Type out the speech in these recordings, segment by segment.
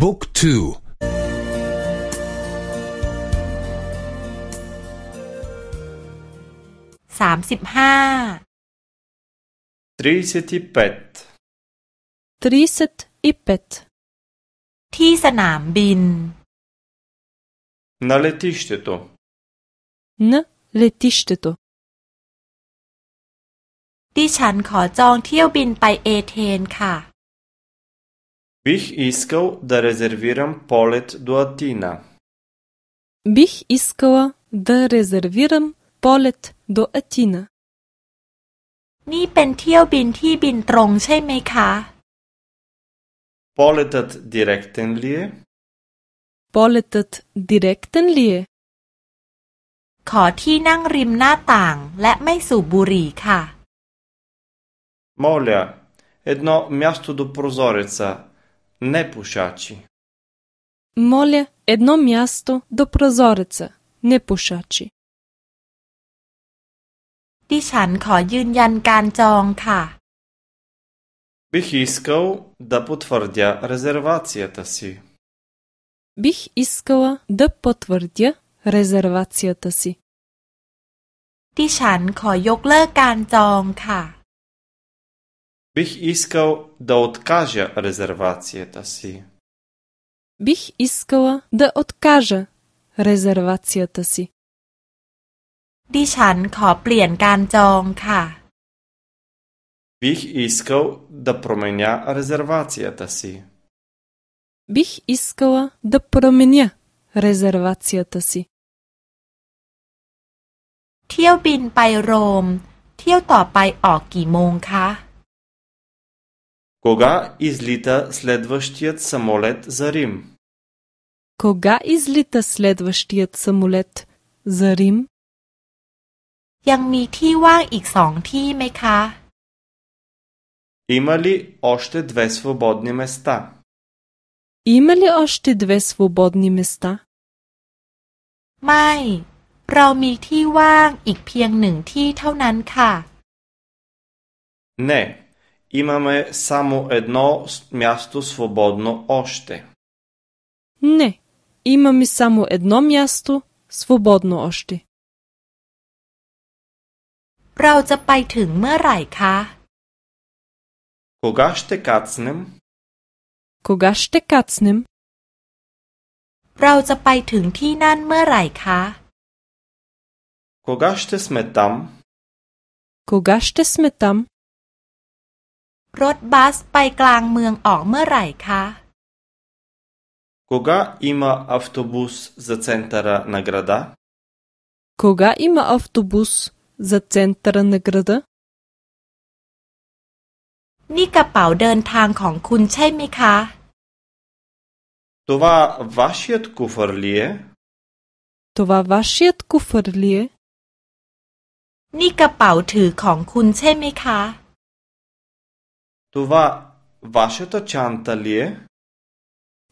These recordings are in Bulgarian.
บุ๊กทูสามสิบห้าทรีสติเปตทรีสตอิเปตที่สนามบินนาเลติชเตโตนาเลติชเตโตดิฉันขอจองเที่ยวบินไปเอเธนค่ะ Бих искал да резервирам полет до Атина. Бих искала да резервирам полет до Атина. นี่เป็นเที่ยวบินที่บินตรงใช่ไหมคะ Полетът директен ли е? Полетът директен ли е? ขอที่นั่งริมหน้าต่างและไม่สูบบุหรี่ค่ะ Моля, едно място до прозореца, не пушачи. Моля, едно място до прозореца, не пушачи. ดิฉันขอยืนยันการจองค่ะ Бих искал да потвърдя резервацията си. Бих искала да потвърдя резервацията си. ดิฉันขอยกเลิกการจองค่ะ Бих искал да откажа резервацията си. Бих искала да откажа резервацията си. ดิฉันขอเปลี่ยนการจองค่ะ Бих искал да променя резервацията си. Бих искала да променя резервацията си. เที่ยวบินไปโรม เที่ยวต่อไปออกกี่โมงคะ Кога излита следващият самолет за Рим? Кога излита следващият самолет за Рим? ยังมีที่ว่างอีกสองที่ไหมคะ Има ли още две свободни места? Има ли още две свободни места? ไม่ เรามีที่ว่างอีกเพียงหนึ่งที่เท่านั้นค่ะ Не, имаме само едно място свободно още. Не, имаме само едно място свободно още. เราจะไปถึงเมื่อไหร่คะ Кога ще кацнем? Кога ще кацнем? เราจะไปถึงที่นั่นเมื่อไหร่คะ Кога ще сме там? Кога ще сме там? รถบัสไปกลางเมืองออกเมื่อไหร่คะ Кога има автобус за центъра на града? Кога има автобус за центъра на града? นี่กระเป๋าเดินทางของคุณใช่ไหมคะ Това вашият куфър ли е? Това вашият куфър ли е? นี่กระเป๋าถือของคุณใช่ไหมคะ Това вашата чанта ли е?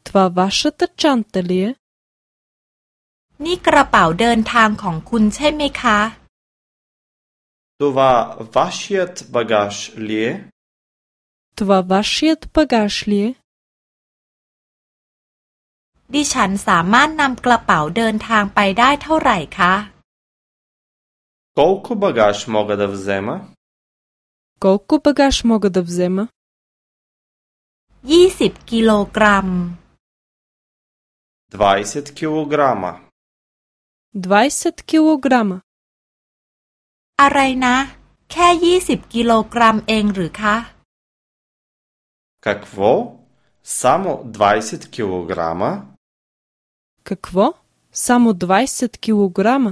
Това вашата чанта ли е? นี่กระเป๋าเดินทางของคุณใช่ไหมคะ Това вашият багаж ли е? Това вашият багаж ли е? ดิฉันสามารถนำกระเป๋าเดินทางไปได้เท่าไหร่คะ Колко багаж мога да взема? Колко багаж мога да взема? ยี่สิบกิโลกรัม 20 килограма. 20 килограма. อะไรนะ แค่ยี่สิบกิโลกรัมเองหรือคะ Какво? Само 20 килограма? Какво? Само 20 килограма?